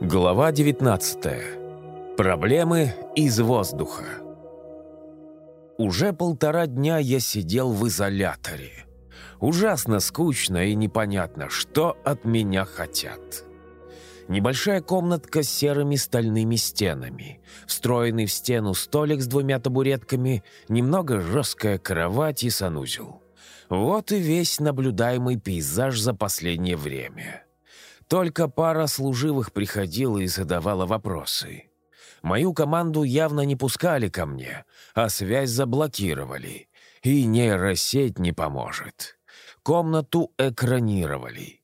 Глава 19. Проблемы из воздуха. Уже полтора дня я сидел в изоляторе. Ужасно скучно и непонятно, что от меня хотят. Небольшая комнатка с серыми стальными стенами, встроенный в стену столик с двумя табуретками, немного жесткая кровать и санузел. Вот и весь наблюдаемый пейзаж за последнее время. Только пара служивых приходила и задавала вопросы. Мою команду явно не пускали ко мне, а связь заблокировали. И нейросеть не поможет. Комнату экранировали.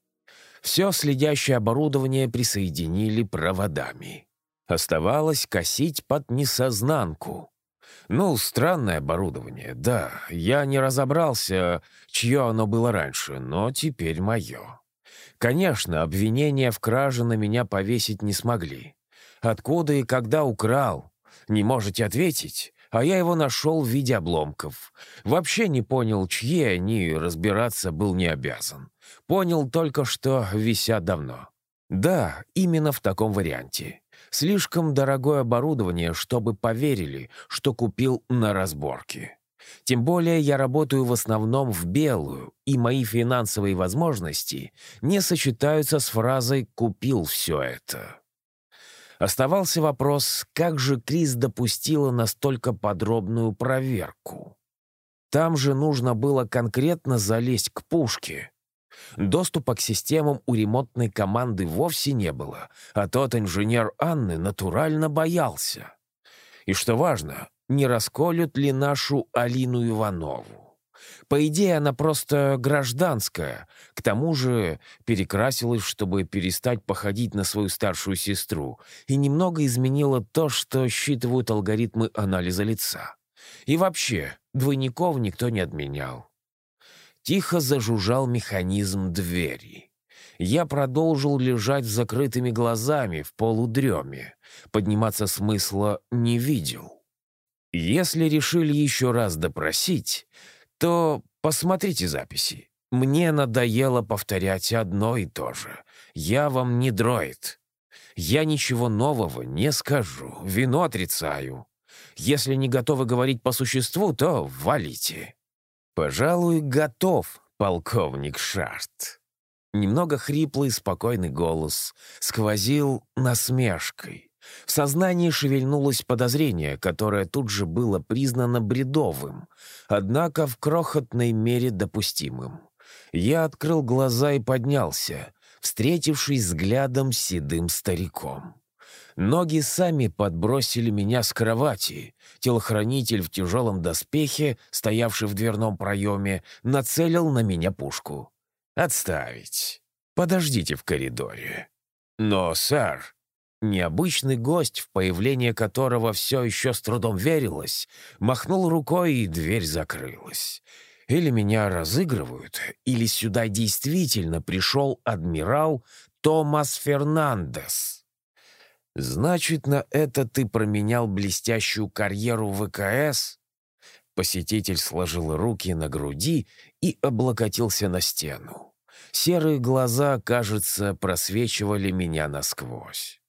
Все следящее оборудование присоединили проводами. Оставалось косить под несознанку. Ну, странное оборудование, да. Я не разобрался, чье оно было раньше, но теперь мое. Конечно, обвинения в краже на меня повесить не смогли. Откуда и когда украл? Не можете ответить? А я его нашел в виде обломков. Вообще не понял, чьи они, разбираться был не обязан. Понял только, что висят давно. Да, именно в таком варианте. Слишком дорогое оборудование, чтобы поверили, что купил на разборке. Тем более я работаю в основном в белую, и мои финансовые возможности не сочетаются с фразой «купил все это». Оставался вопрос, как же Крис допустила настолько подробную проверку. Там же нужно было конкретно залезть к пушке. Доступа к системам у ремонтной команды вовсе не было, а тот инженер Анны натурально боялся. И что важно, не расколют ли нашу Алину Иванову. По идее, она просто гражданская. К тому же перекрасилась, чтобы перестать походить на свою старшую сестру, и немного изменила то, что считывают алгоритмы анализа лица. И вообще, двойников никто не отменял. Тихо зажужжал механизм двери. Я продолжил лежать с закрытыми глазами в полудреме. Подниматься смысла не видел. Если решили еще раз допросить, то посмотрите записи. Мне надоело повторять одно и то же. Я вам не дроид. Я ничего нового не скажу, вину отрицаю. Если не готовы говорить по существу, то валите. Пожалуй, готов, полковник Шарт. Немного хриплый, спокойный голос сквозил насмешкой. В сознании шевельнулось подозрение, которое тут же было признано бредовым, однако в крохотной мере допустимым. Я открыл глаза и поднялся, встретившись взглядом с седым стариком. Ноги сами подбросили меня с кровати. Телохранитель в тяжелом доспехе, стоявший в дверном проеме, нацелил на меня пушку. «Отставить. Подождите в коридоре». «Но, сэр», Необычный гость, в появление которого все еще с трудом верилось, махнул рукой, и дверь закрылась. Или меня разыгрывают, или сюда действительно пришел адмирал Томас Фернандес. «Значит, на это ты променял блестящую карьеру в ВКС?» Посетитель сложил руки на груди и облокотился на стену. Серые глаза, кажется, просвечивали меня насквозь.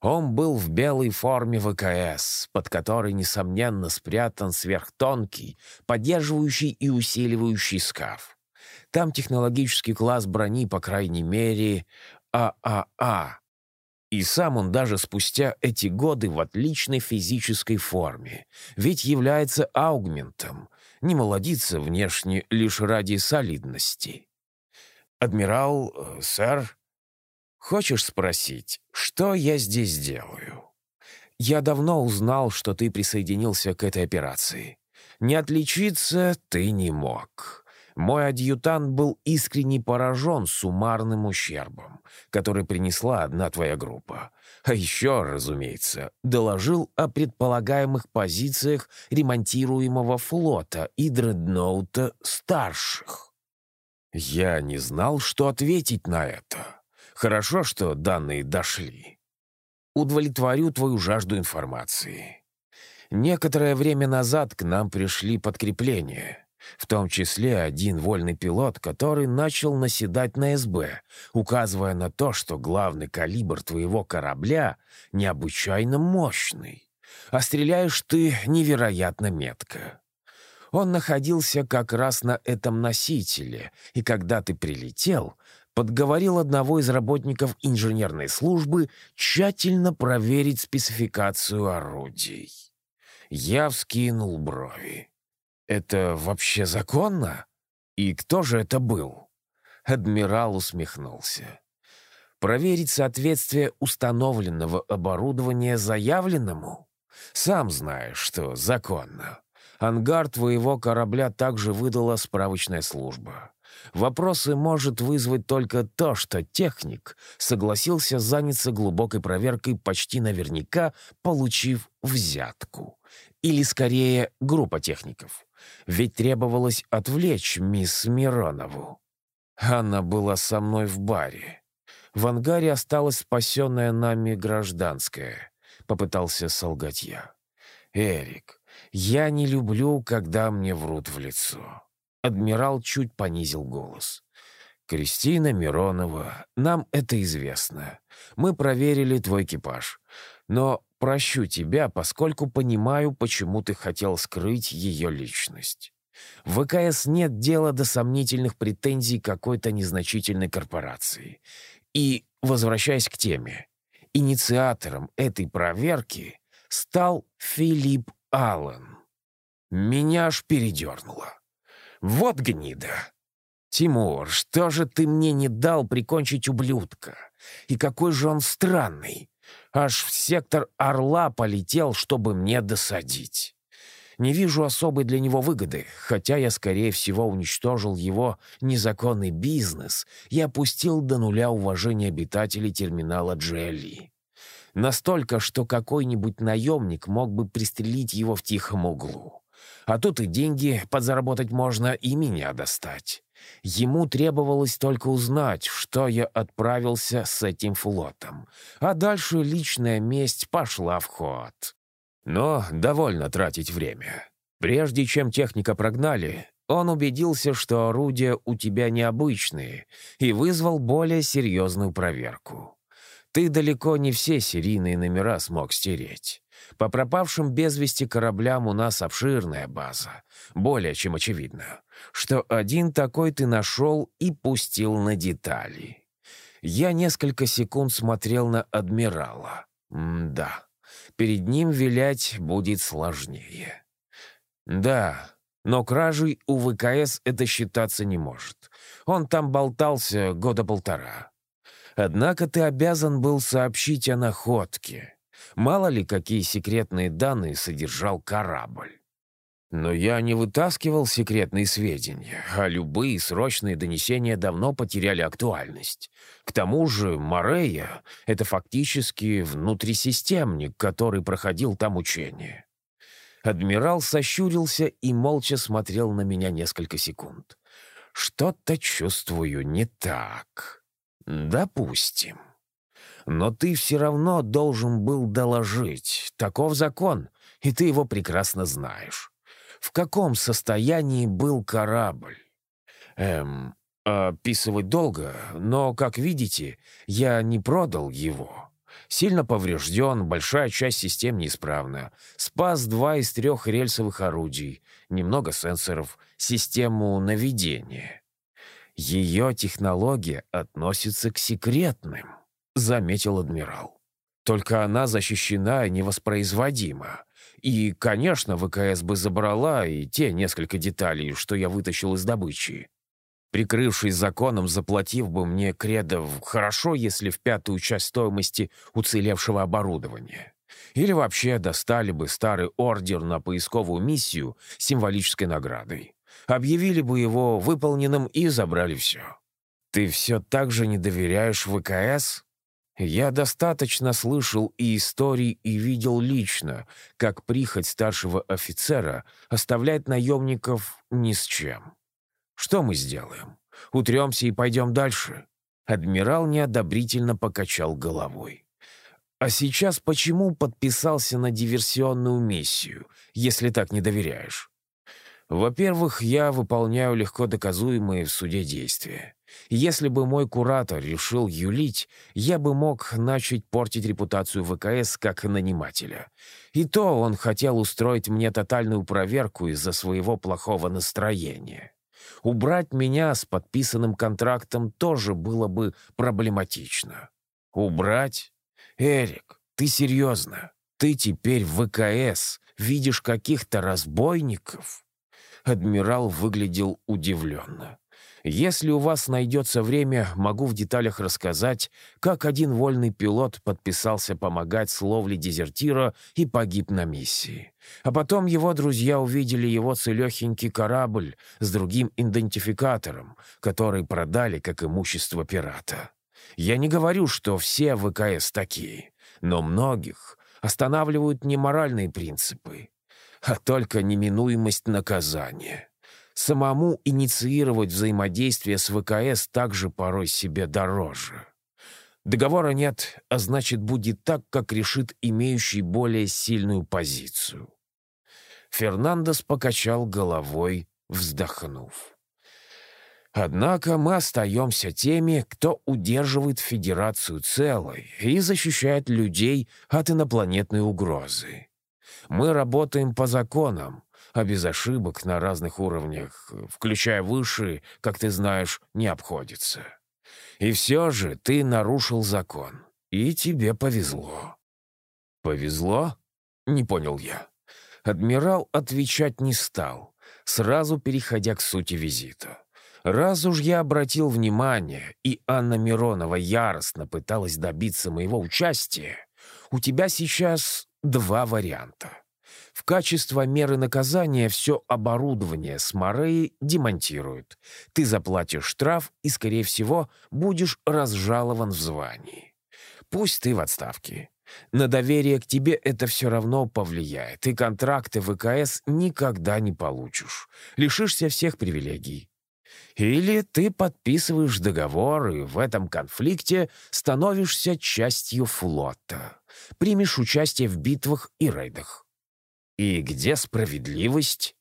Он был в белой форме ВКС, под которой, несомненно, спрятан сверхтонкий, поддерживающий и усиливающий скаф. Там технологический класс брони, по крайней мере, ААА. И сам он даже спустя эти годы в отличной физической форме, ведь является аугментом, не молодится внешне лишь ради солидности. «Адмирал, э, сэр», Хочешь спросить, что я здесь делаю? Я давно узнал, что ты присоединился к этой операции. Не отличиться ты не мог. Мой адъютант был искренне поражен суммарным ущербом, который принесла одна твоя группа. А еще, разумеется, доложил о предполагаемых позициях ремонтируемого флота и дредноута старших. Я не знал, что ответить на это. Хорошо, что данные дошли. Удовлетворю твою жажду информации. Некоторое время назад к нам пришли подкрепления. В том числе один вольный пилот, который начал наседать на СБ, указывая на то, что главный калибр твоего корабля необычайно мощный, а стреляешь ты невероятно метко. Он находился как раз на этом носителе, и когда ты прилетел, подговорил одного из работников инженерной службы тщательно проверить спецификацию орудий. Я вскинул брови. «Это вообще законно? И кто же это был?» Адмирал усмехнулся. «Проверить соответствие установленного оборудования заявленному? Сам знаешь, что законно. Ангар твоего корабля также выдала справочная служба. Вопросы может вызвать только то, что техник согласился заняться глубокой проверкой почти наверняка, получив взятку. Или, скорее, группа техников. Ведь требовалось отвлечь мисс Миронову. Она была со мной в баре. В ангаре осталась спасенная нами гражданская. Попытался солгать я. «Эрик, я не люблю, когда мне врут в лицо». Адмирал чуть понизил голос. «Кристина Миронова, нам это известно. Мы проверили твой экипаж. Но прощу тебя, поскольку понимаю, почему ты хотел скрыть ее личность. В ВКС нет дела до сомнительных претензий какой-то незначительной корпорации. И, возвращаясь к теме, инициатором этой проверки стал Филипп Аллен. Меня аж передернуло. Вот гнида. Тимур, что же ты мне не дал прикончить ублюдка? И какой же он странный. Аж в сектор Орла полетел, чтобы мне досадить. Не вижу особой для него выгоды, хотя я, скорее всего, уничтожил его незаконный бизнес и опустил до нуля уважение обитателей терминала Джелли. Настолько, что какой-нибудь наемник мог бы пристрелить его в тихом углу. А тут и деньги подзаработать можно, и меня достать. Ему требовалось только узнать, что я отправился с этим флотом. А дальше личная месть пошла в ход. Но довольно тратить время. Прежде чем техника прогнали, он убедился, что орудия у тебя необычные, и вызвал более серьезную проверку. Ты далеко не все серийные номера смог стереть. По пропавшим без вести кораблям у нас обширная база. Более чем очевидно, что один такой ты нашел и пустил на детали. Я несколько секунд смотрел на адмирала. М да, перед ним вилять будет сложнее. Да, но кражей у ВКС это считаться не может. Он там болтался года полтора. Однако ты обязан был сообщить о находке. Мало ли, какие секретные данные содержал корабль. Но я не вытаскивал секретные сведения, а любые срочные донесения давно потеряли актуальность. К тому же Морея — это фактически внутрисистемник, который проходил там учение. Адмирал сощурился и молча смотрел на меня несколько секунд. «Что-то чувствую не так. Допустим». Но ты все равно должен был доложить. Таков закон, и ты его прекрасно знаешь. В каком состоянии был корабль? Эм, описывать долго, но, как видите, я не продал его. Сильно поврежден, большая часть систем неисправна. Спас два из трех рельсовых орудий, немного сенсоров, систему наведения. Ее технология относится к секретным заметил адмирал. Только она защищена невоспроизводима. И, конечно, ВКС бы забрала и те несколько деталей, что я вытащил из добычи. Прикрывшись законом, заплатив бы мне кредов хорошо, если в пятую часть стоимости уцелевшего оборудования. Или вообще достали бы старый ордер на поисковую миссию символической наградой. Объявили бы его выполненным и забрали все. Ты все так же не доверяешь ВКС? Я достаточно слышал и историй, и видел лично, как прихоть старшего офицера оставляет наемников ни с чем. Что мы сделаем? Утремся и пойдем дальше?» Адмирал неодобрительно покачал головой. «А сейчас почему подписался на диверсионную миссию, если так не доверяешь?» Во-первых, я выполняю легко доказуемые в суде действия. Если бы мой куратор решил юлить, я бы мог начать портить репутацию ВКС как нанимателя. И то он хотел устроить мне тотальную проверку из-за своего плохого настроения. Убрать меня с подписанным контрактом тоже было бы проблематично. Убрать? Эрик, ты серьезно? Ты теперь в ВКС видишь каких-то разбойников?» Адмирал выглядел удивленно. Если у вас найдется время, могу в деталях рассказать, как один вольный пилот подписался помогать с ловлей дезертира и погиб на миссии. А потом его друзья увидели его целехенький корабль с другим идентификатором, который продали как имущество пирата. Я не говорю, что все ВКС такие, но многих останавливают не моральные принципы, а только неминуемость наказания. Самому инициировать взаимодействие с ВКС также порой себе дороже. Договора нет, а значит, будет так, как решит имеющий более сильную позицию. Фернандес покачал головой, вздохнув. Однако мы остаемся теми, кто удерживает Федерацию целой и защищает людей от инопланетной угрозы. Мы работаем по законам, а без ошибок на разных уровнях, включая высшие, как ты знаешь, не обходится. И все же ты нарушил закон, и тебе повезло». «Повезло?» — не понял я. Адмирал отвечать не стал, сразу переходя к сути визита. Раз уж я обратил внимание, и Анна Миронова яростно пыталась добиться моего участия, у тебя сейчас два варианта. В качестве меры наказания все оборудование с Мореи демонтируют. Ты заплатишь штраф и, скорее всего, будешь разжалован в звании. Пусть ты в отставке. На доверие к тебе это все равно повлияет, и контракты ВКС никогда не получишь. Лишишься всех привилегий. Или ты подписываешь договор, и в этом конфликте становишься частью флота. Примешь участие в битвах и рейдах. И где справедливость?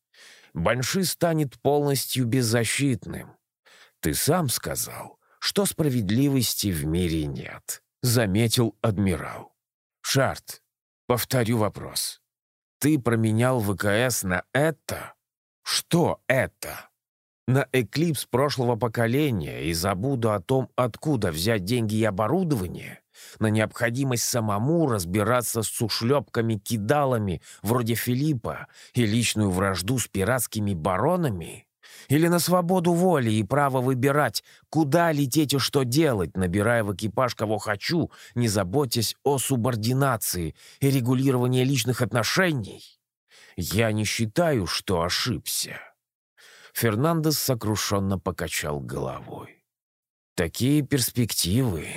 Банши станет полностью беззащитным. Ты сам сказал, что справедливости в мире нет, заметил адмирал. Шарт, повторю вопрос. Ты променял ВКС на это? Что это? На эклипс прошлого поколения и забуду о том, откуда взять деньги и оборудование? На необходимость самому разбираться с сушлепками-кидалами вроде Филиппа и личную вражду с пиратскими баронами? Или на свободу воли и право выбирать, куда лететь и что делать, набирая в экипаж кого хочу, не заботясь о субординации и регулировании личных отношений? Я не считаю, что ошибся. Фернандес сокрушенно покачал головой. Такие перспективы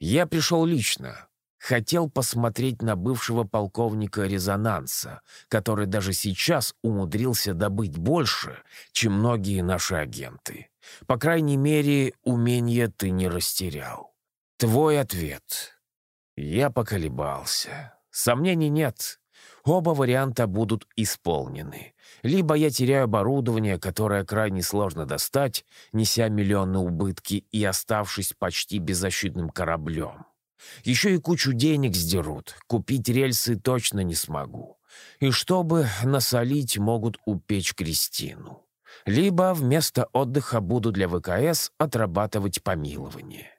я пришел лично. Хотел посмотреть на бывшего полковника резонанса, который даже сейчас умудрился добыть больше, чем многие наши агенты. По крайней мере, умения ты не растерял. Твой ответ. Я поколебался. Сомнений нет. Оба варианта будут исполнены. Либо я теряю оборудование, которое крайне сложно достать, неся миллионные убытки и оставшись почти беззащитным кораблем. Еще и кучу денег сдерут, купить рельсы точно не смогу. И чтобы насолить, могут упечь Кристину. Либо вместо отдыха буду для ВКС отрабатывать помилование.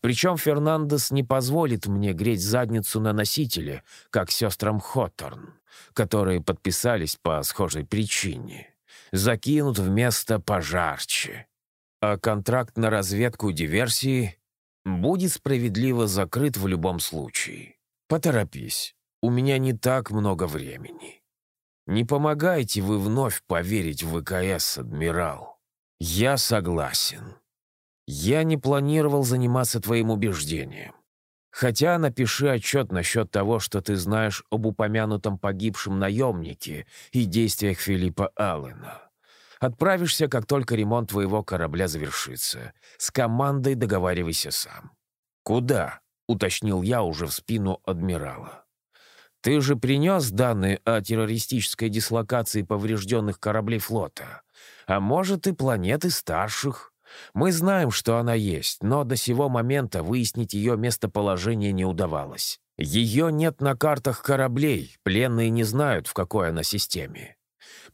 Причем Фернандес не позволит мне греть задницу на носителе, как сестрам Хотторн, которые подписались по схожей причине. Закинут вместо пожарче. А контракт на разведку диверсии будет справедливо закрыт в любом случае. Поторопись, у меня не так много времени. Не помогайте вы вновь поверить в ВКС, адмирал. Я согласен. Я не планировал заниматься твоим убеждением. Хотя напиши отчет насчет того, что ты знаешь об упомянутом погибшем наемнике и действиях Филиппа Аллена. Отправишься, как только ремонт твоего корабля завершится. С командой договаривайся сам. «Куда?» — уточнил я уже в спину адмирала. Ты же принес данные о террористической дислокации поврежденных кораблей флота. А может, и планеты старших. Мы знаем, что она есть, но до сего момента выяснить ее местоположение не удавалось. Ее нет на картах кораблей, пленные не знают, в какой она системе.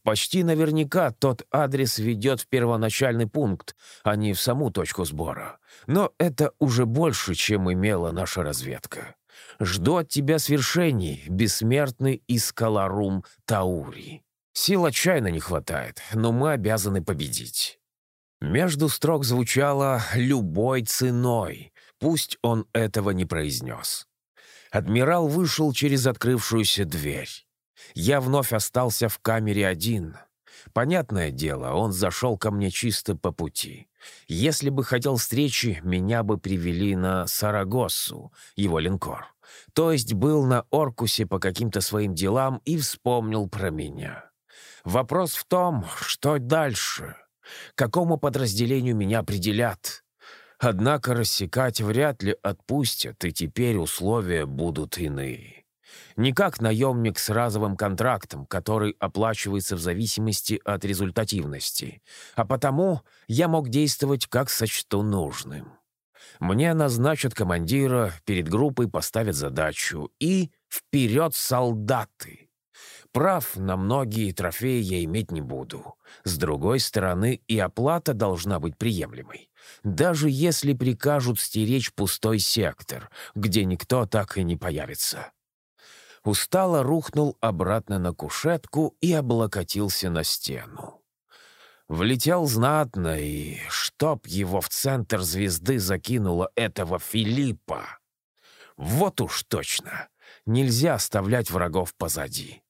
Почти наверняка тот адрес ведет в первоначальный пункт, а не в саму точку сбора. Но это уже больше, чем имела наша разведка. Жду от тебя свершений, бессмертный Искаларум Таури. Сил отчаянно не хватает, но мы обязаны победить». Между строк звучало «любой ценой», пусть он этого не произнес. Адмирал вышел через открывшуюся дверь. Я вновь остался в камере один. Понятное дело, он зашел ко мне чисто по пути. Если бы хотел встречи, меня бы привели на Сарагоссу, его линкор. То есть был на Оркусе по каким-то своим делам и вспомнил про меня. Вопрос в том, что дальше? Какому подразделению меня определят? Однако рассекать вряд ли отпустят, и теперь условия будут иные. Не как наемник с разовым контрактом, который оплачивается в зависимости от результативности, а потому я мог действовать как сочту нужным. Мне назначат командира, перед группой поставят задачу и вперед солдаты! Прав на многие трофеи я иметь не буду. С другой стороны, и оплата должна быть приемлемой. Даже если прикажут стеречь пустой сектор, где никто так и не появится. Устало рухнул обратно на кушетку и облокотился на стену. Влетел знатно, и чтоб его в центр звезды закинуло этого Филиппа. Вот уж точно, нельзя оставлять врагов позади.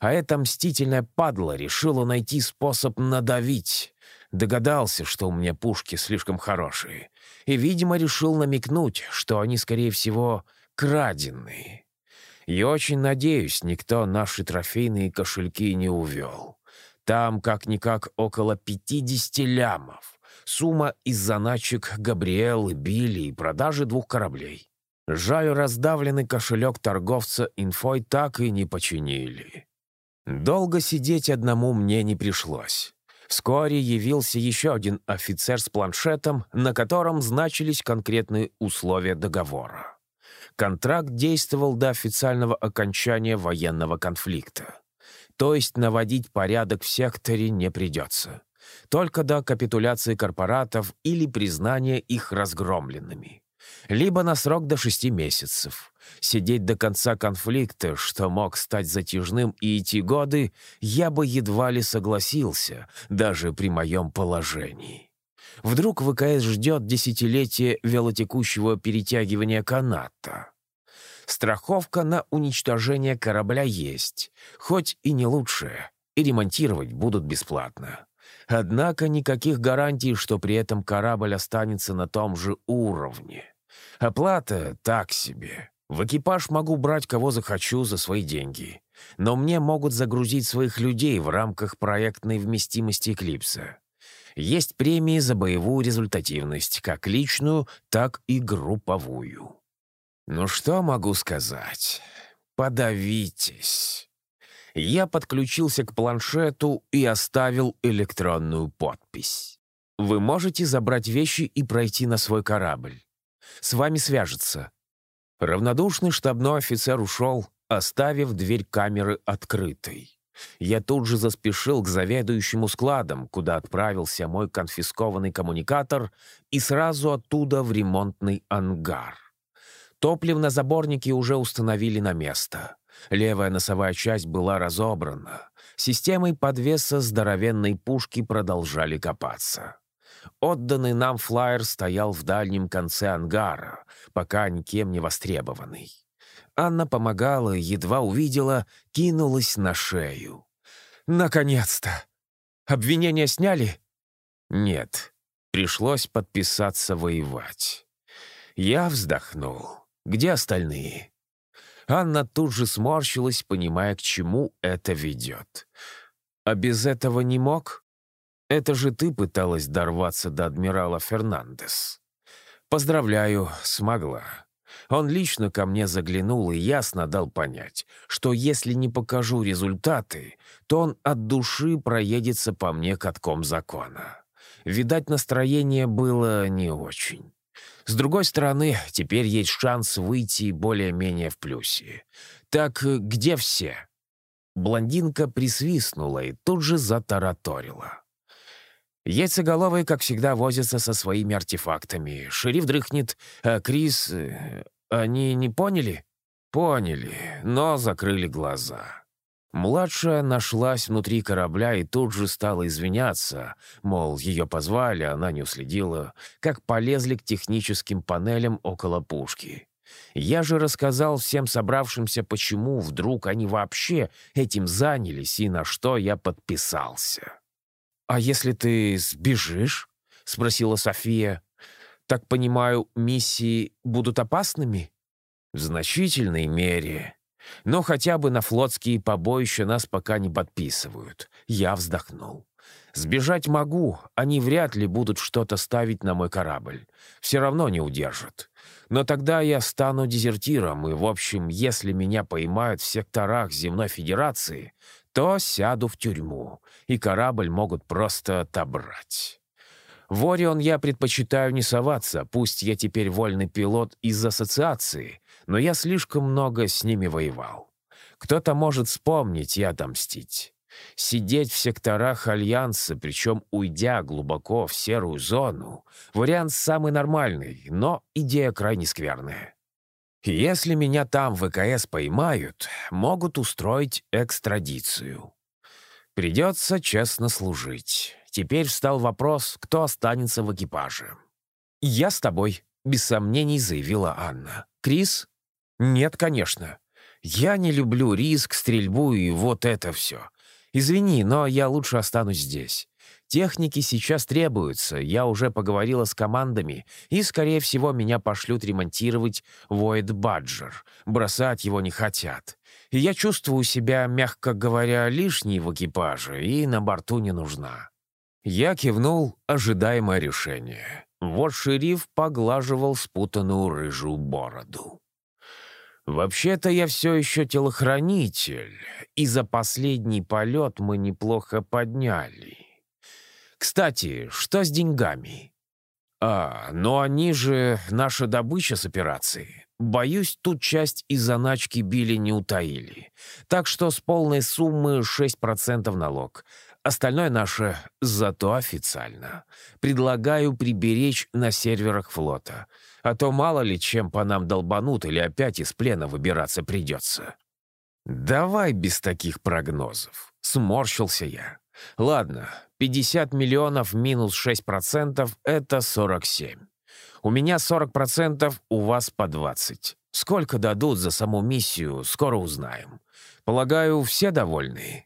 А эта мстительная падла решила найти способ надавить. Догадался, что у меня пушки слишком хорошие. И, видимо, решил намекнуть, что они, скорее всего, краденые. И очень надеюсь, никто наши трофейные кошельки не увел. Там, как-никак, около 50 лямов. Сумма из заначек Габриэлы, Билли и продажи двух кораблей. Жаль, раздавленный кошелек торговца инфой так и не починили. Долго сидеть одному мне не пришлось. Вскоре явился еще один офицер с планшетом, на котором значились конкретные условия договора. Контракт действовал до официального окончания военного конфликта. То есть наводить порядок в секторе не придется. Только до капитуляции корпоратов или признания их разгромленными либо на срок до шести месяцев. Сидеть до конца конфликта, что мог стать затяжным и идти годы, я бы едва ли согласился, даже при моем положении. Вдруг ВКС ждет десятилетие велотекущего перетягивания каната. Страховка на уничтожение корабля есть, хоть и не лучшая, и ремонтировать будут бесплатно. Однако никаких гарантий, что при этом корабль останется на том же уровне. Оплата так себе. В экипаж могу брать кого захочу за свои деньги. Но мне могут загрузить своих людей в рамках проектной вместимости «Эклипса». Есть премии за боевую результативность, как личную, так и групповую. Ну что могу сказать? Подавитесь. Я подключился к планшету и оставил электронную подпись. Вы можете забрать вещи и пройти на свой корабль. С вами свяжется». Равнодушный штабной офицер ушел, оставив дверь камеры открытой. Я тут же заспешил к заведующему складом, куда отправился мой конфискованный коммуникатор, и сразу оттуда в ремонтный ангар. Топливно-заборники уже установили на место. Левая носовая часть была разобрана. Системой подвеса здоровенной пушки продолжали копаться. Отданный нам флайер стоял в дальнем конце ангара, пока никем не востребованный. Анна помогала, едва увидела, кинулась на шею. «Наконец-то! Обвинения сняли?» «Нет, пришлось подписаться воевать». Я вздохнул. «Где остальные?» Анна тут же сморщилась, понимая, к чему это ведет. «А без этого не мог?» Это же ты пыталась дорваться до адмирала Фернандес. Поздравляю, смогла. Он лично ко мне заглянул и ясно дал понять, что если не покажу результаты, то он от души проедется по мне катком закона. Видать, настроение было не очень. С другой стороны, теперь есть шанс выйти более-менее в плюсе. Так где все? Блондинка присвистнула и тут же затараторила. Яйцеголовые, как всегда, возятся со своими артефактами. Шериф дрыхнет, а Крис... Э, они не поняли? Поняли, но закрыли глаза. Младшая нашлась внутри корабля и тут же стала извиняться, мол, ее позвали, она не уследила, как полезли к техническим панелям около пушки. Я же рассказал всем собравшимся, почему вдруг они вообще этим занялись и на что я подписался. «А если ты сбежишь?» — спросила София. «Так понимаю, миссии будут опасными?» «В значительной мере. Но хотя бы на флотские побоища нас пока не подписывают». Я вздохнул. «Сбежать могу, они вряд ли будут что-то ставить на мой корабль. Все равно не удержат. Но тогда я стану дезертиром, и, в общем, если меня поймают в секторах Земной Федерации, то сяду в тюрьму, и корабль могут просто отобрать. В Орион я предпочитаю не соваться, пусть я теперь вольный пилот из ассоциации, но я слишком много с ними воевал. Кто-то может вспомнить и отомстить. Сидеть в секторах Альянса, причем уйдя глубоко в серую зону, вариант самый нормальный, но идея крайне скверная. Если меня там в ВКС поймают, могут устроить экстрадицию. Придется честно служить. Теперь встал вопрос, кто останется в экипаже. «Я с тобой», — без сомнений заявила Анна. «Крис?» «Нет, конечно. Я не люблю риск, стрельбу и вот это все. Извини, но я лучше останусь здесь. Техники сейчас требуются, я уже поговорила с командами, и, скорее всего, меня пошлют ремонтировать Void Badger. Бросать его не хотят. Я чувствую себя, мягко говоря, лишней в экипаже, и на борту не нужна. Я кивнул, ожидаемое решение. Вот шериф поглаживал спутанную рыжую бороду. «Вообще-то я все еще телохранитель, и за последний полет мы неплохо подняли. Кстати, что с деньгами? А, но они же наша добыча с операции. Боюсь, тут часть из заначки Билли не утаили. Так что с полной суммы 6% налог. Остальное наше зато официально. Предлагаю приберечь на серверах флота. А то мало ли чем по нам долбанут или опять из плена выбираться придется. «Давай без таких прогнозов», — сморщился я. Ладно, 50 миллионов минус 6% — это 47. У меня 40%, у вас по 20. Сколько дадут за саму миссию, скоро узнаем. Полагаю, все довольны?»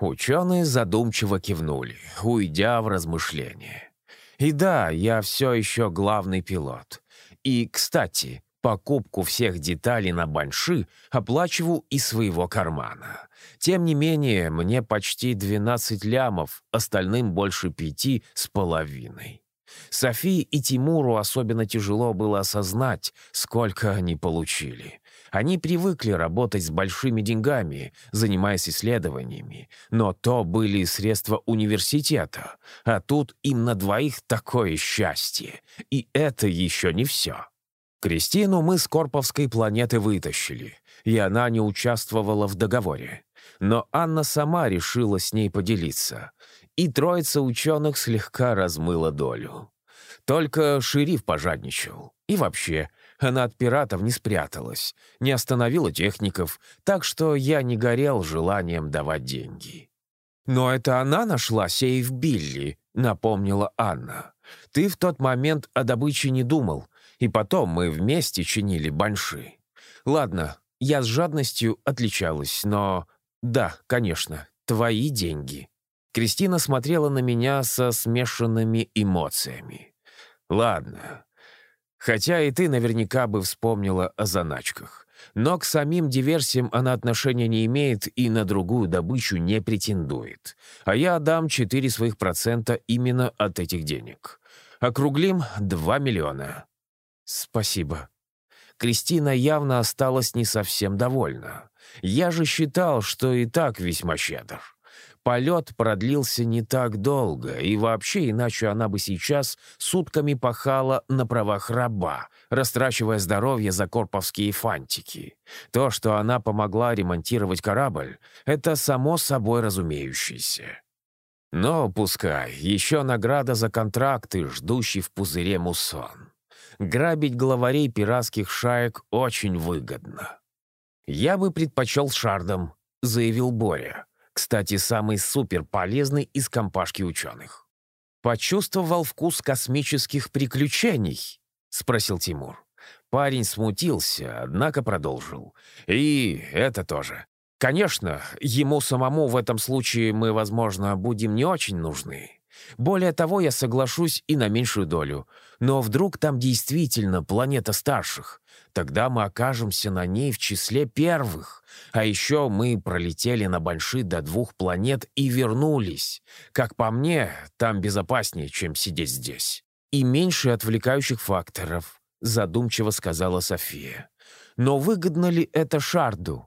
Ученые задумчиво кивнули, уйдя в размышления. «И да, я все еще главный пилот. И, кстати, Покупку всех деталей на банши оплачиваю из своего кармана. Тем не менее, мне почти 12 лямов, остальным больше пяти с половиной. Софии и Тимуру особенно тяжело было осознать, сколько они получили. Они привыкли работать с большими деньгами, занимаясь исследованиями, но то были средства университета, а тут им на двоих такое счастье. И это еще не все. Кристину мы с Корповской планеты вытащили, и она не участвовала в договоре. Но Анна сама решила с ней поделиться, и троица ученых слегка размыла долю. Только шериф пожадничал. И вообще, она от пиратов не спряталась, не остановила техников, так что я не горел желанием давать деньги. «Но это она нашла сейф Билли», — напомнила Анна. «Ты в тот момент о добыче не думал, и потом мы вместе чинили банши. Ладно, я с жадностью отличалась, но... Да, конечно, твои деньги. Кристина смотрела на меня со смешанными эмоциями. Ладно. Хотя и ты наверняка бы вспомнила о заначках. Но к самим диверсиям она отношения не имеет и на другую добычу не претендует. А я отдам 4 своих процента именно от этих денег. Округлим 2 миллиона. «Спасибо». Кристина явно осталась не совсем довольна. Я же считал, что и так весьма щедр. Полет продлился не так долго, и вообще иначе она бы сейчас сутками пахала на правах раба, растрачивая здоровье за корповские фантики. То, что она помогла ремонтировать корабль, это само собой разумеющееся. Но пускай, еще награда за контракты, ждущий в пузыре муссон. Грабить главарей пиратских шаек очень выгодно. «Я бы предпочел шардом», — заявил Боря. Кстати, самый суперполезный из компашки ученых. «Почувствовал вкус космических приключений?» — спросил Тимур. Парень смутился, однако продолжил. «И это тоже. Конечно, ему самому в этом случае мы, возможно, будем не очень нужны. Более того, я соглашусь и на меньшую долю. Но вдруг там действительно планета старших. Тогда мы окажемся на ней в числе первых. А еще мы пролетели на Банши до двух планет и вернулись. Как по мне, там безопаснее, чем сидеть здесь. И меньше отвлекающих факторов, задумчиво сказала София. Но выгодно ли это Шарду?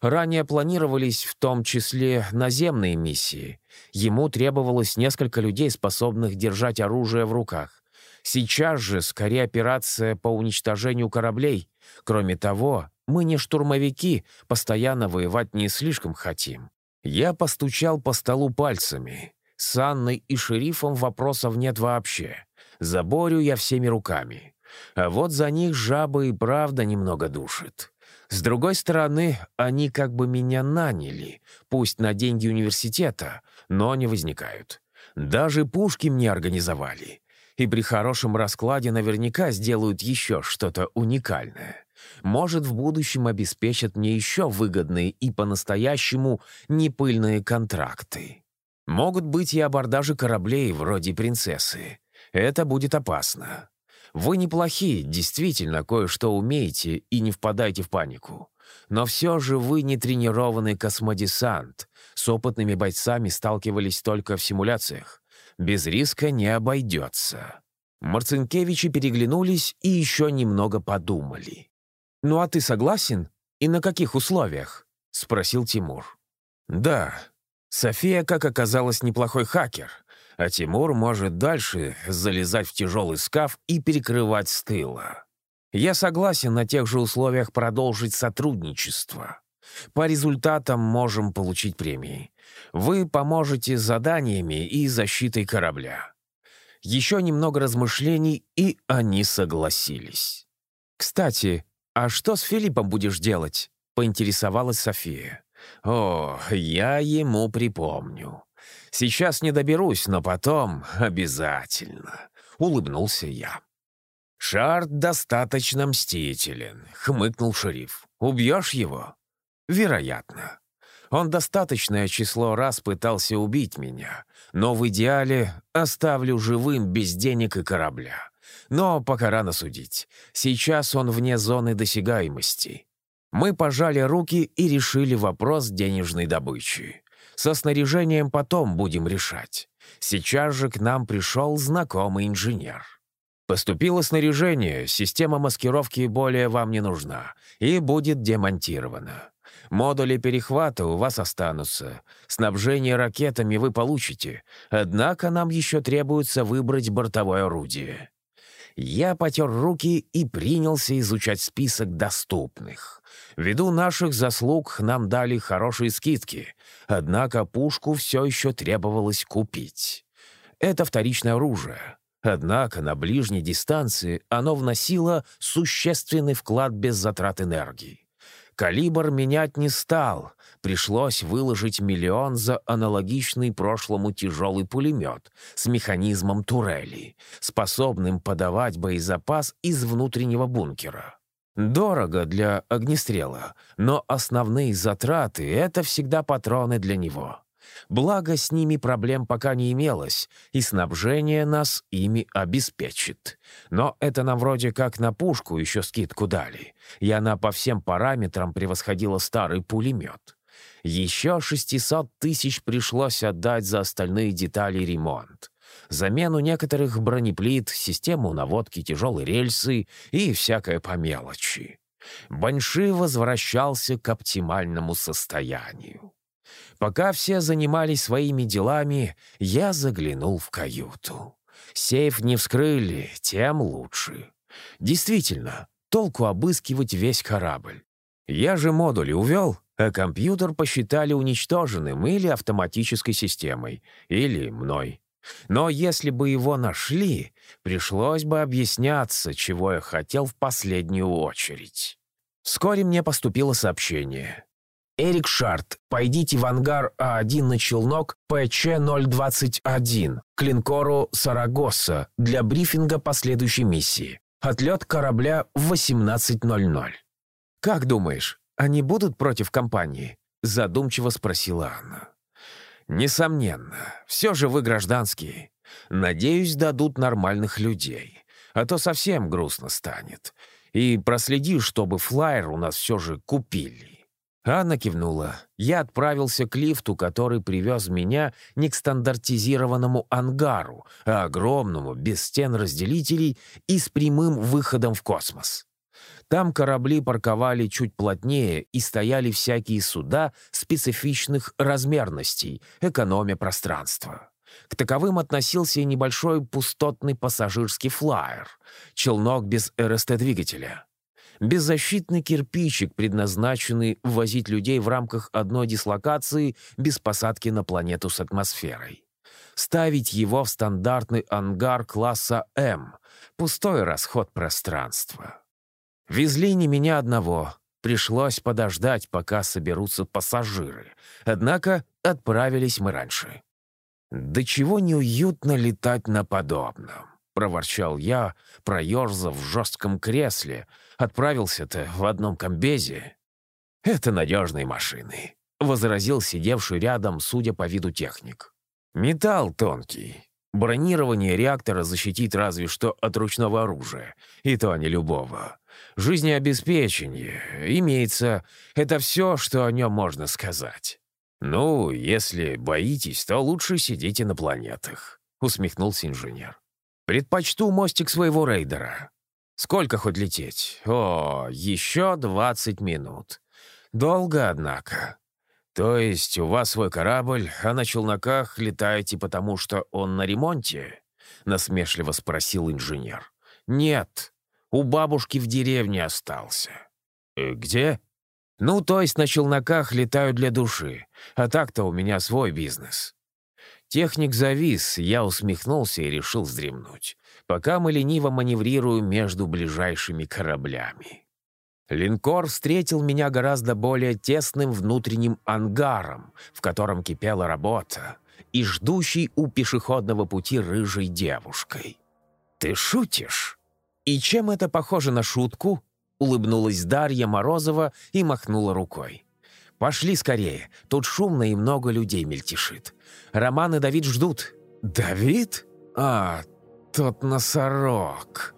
Ранее планировались в том числе наземные миссии. Ему требовалось несколько людей, способных держать оружие в руках. Сейчас же скорее операция по уничтожению кораблей. Кроме того, мы не штурмовики, постоянно воевать не слишком хотим. Я постучал по столу пальцами. С Анной и шерифом вопросов нет вообще. Заборю я всеми руками. А вот за них жаба и правда немного душит. С другой стороны, они как бы меня наняли, пусть на деньги университета, но не возникают. Даже пушки мне организовали. И при хорошем раскладе наверняка сделают еще что-то уникальное. Может, в будущем обеспечат мне еще выгодные и по-настоящему непыльные контракты. Могут быть и абордажи кораблей вроде «Принцессы». Это будет опасно. Вы неплохие, действительно кое-что умеете и не впадайте в панику. Но все же вы не тренированный космодесант. С опытными бойцами сталкивались только в симуляциях. Без риска не обойдется». Марцинкевичи переглянулись и еще немного подумали. «Ну а ты согласен? И на каких условиях?» — спросил Тимур. «Да. София, как оказалось, неплохой хакер а Тимур может дальше залезать в тяжелый скаф и перекрывать с тыла. Я согласен на тех же условиях продолжить сотрудничество. По результатам можем получить премии. Вы поможете заданиями и защитой корабля. Еще немного размышлений, и они согласились. «Кстати, а что с Филиппом будешь делать?» — поинтересовалась София. «О, я ему припомню. Сейчас не доберусь, но потом обязательно», — улыбнулся я. «Шарт достаточно мстителен», — хмыкнул шериф. «Убьешь его?» «Вероятно. Он достаточное число раз пытался убить меня, но в идеале оставлю живым без денег и корабля. Но пока рано судить. Сейчас он вне зоны досягаемости». Мы пожали руки и решили вопрос денежной добычи. Со снаряжением потом будем решать. Сейчас же к нам пришел знакомый инженер. Поступило снаряжение, система маскировки более вам не нужна и будет демонтирована. Модули перехвата у вас останутся. Снабжение ракетами вы получите. Однако нам еще требуется выбрать бортовое орудие. Я потер руки и принялся изучать список доступных. Ввиду наших заслуг нам дали хорошие скидки, однако пушку все еще требовалось купить. Это вторичное оружие. Однако на ближней дистанции оно вносило существенный вклад без затрат энергии. Калибр менять не стал. Пришлось выложить миллион за аналогичный прошлому тяжелый пулемет с механизмом турели, способным подавать боезапас из внутреннего бункера. Дорого для огнестрела, но основные затраты — это всегда патроны для него. Благо, с ними проблем пока не имелось, и снабжение нас ими обеспечит. Но это нам вроде как на пушку еще скидку дали, и она по всем параметрам превосходила старый пулемет. Еще 600 тысяч пришлось отдать за остальные детали ремонт. замену некоторых бронеплит, систему наводки тяжелой рельсы и всякое по мелочи. Банши возвращался к оптимальному состоянию. Пока все занимались своими делами, я заглянул в каюту. Сейф не вскрыли, тем лучше. Действительно, толку обыскивать весь корабль. Я же модули увел, а компьютер посчитали уничтоженным или автоматической системой, или мной. Но если бы его нашли, пришлось бы объясняться, чего я хотел в последнюю очередь. Вскоре мне поступило сообщение. «Эрик Шарт, пойдите в ангар А1 на челнок ПЧ-021 к линкору «Сарагоса» для брифинга по следующей миссии. Отлет корабля в 18.00». «Как думаешь, они будут против компании?» — задумчиво спросила Анна. «Несомненно. Все же вы гражданские. Надеюсь, дадут нормальных людей. А то совсем грустно станет. И проследи, чтобы флайер у нас все же купили». Анна кивнула. Я отправился к лифту, который привез меня не к стандартизированному ангару, а огромному, без стен разделителей и с прямым выходом в космос. Там корабли парковали чуть плотнее и стояли всякие суда специфичных размерностей, экономя пространство. К таковым относился и небольшой пустотный пассажирский флайер, челнок без РСТ-двигателя. Беззащитный кирпичик, предназначенный возить людей в рамках одной дислокации без посадки на планету с атмосферой. Ставить его в стандартный ангар класса М — пустой расход пространства. Везли не меня одного. Пришлось подождать, пока соберутся пассажиры. Однако отправились мы раньше. «Да чего неуютно летать на подобном?» — проворчал я, проерзав в жестком кресле. Отправился-то в одном комбезе. «Это надежные машины», — возразил сидевший рядом, судя по виду техник. «Металл тонкий. Бронирование реактора защитит разве что от ручного оружия, и то не любого. Жизнеобеспечение имеется. Это все, что о нем можно сказать. «Ну, если боитесь, то лучше сидите на планетах», — усмехнулся инженер. «Предпочту мостик своего рейдера. Сколько хоть лететь? О, еще двадцать минут. Долго, однако. То есть у вас свой корабль, а на челноках летаете потому, что он на ремонте?» — насмешливо спросил инженер. «Нет, у бабушки в деревне остался». «Э, «Где?» «Ну, то есть на челноках летаю для души, а так-то у меня свой бизнес». Техник завис, я усмехнулся и решил вздремнуть, пока мы лениво маневрируем между ближайшими кораблями. Линкор встретил меня гораздо более тесным внутренним ангаром, в котором кипела работа, и ждущей у пешеходного пути рыжей девушкой. «Ты шутишь?» «И чем это похоже на шутку?» — улыбнулась Дарья Морозова и махнула рукой. «Пошли скорее, тут шумно и много людей мельтешит. Роман и Давид ждут». «Давид? А, тот носорог!»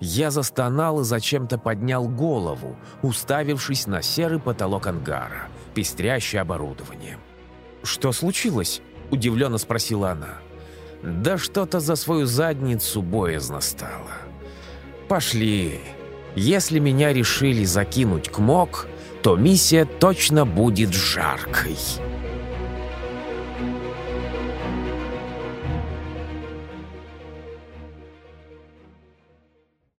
Я застонал и зачем-то поднял голову, уставившись на серый потолок ангара, пестрящий оборудованием. «Что случилось?» — удивленно спросила она. «Да что-то за свою задницу боязно стало». Пошли. Если меня решили закинуть к МОК, то миссия точно будет жаркой».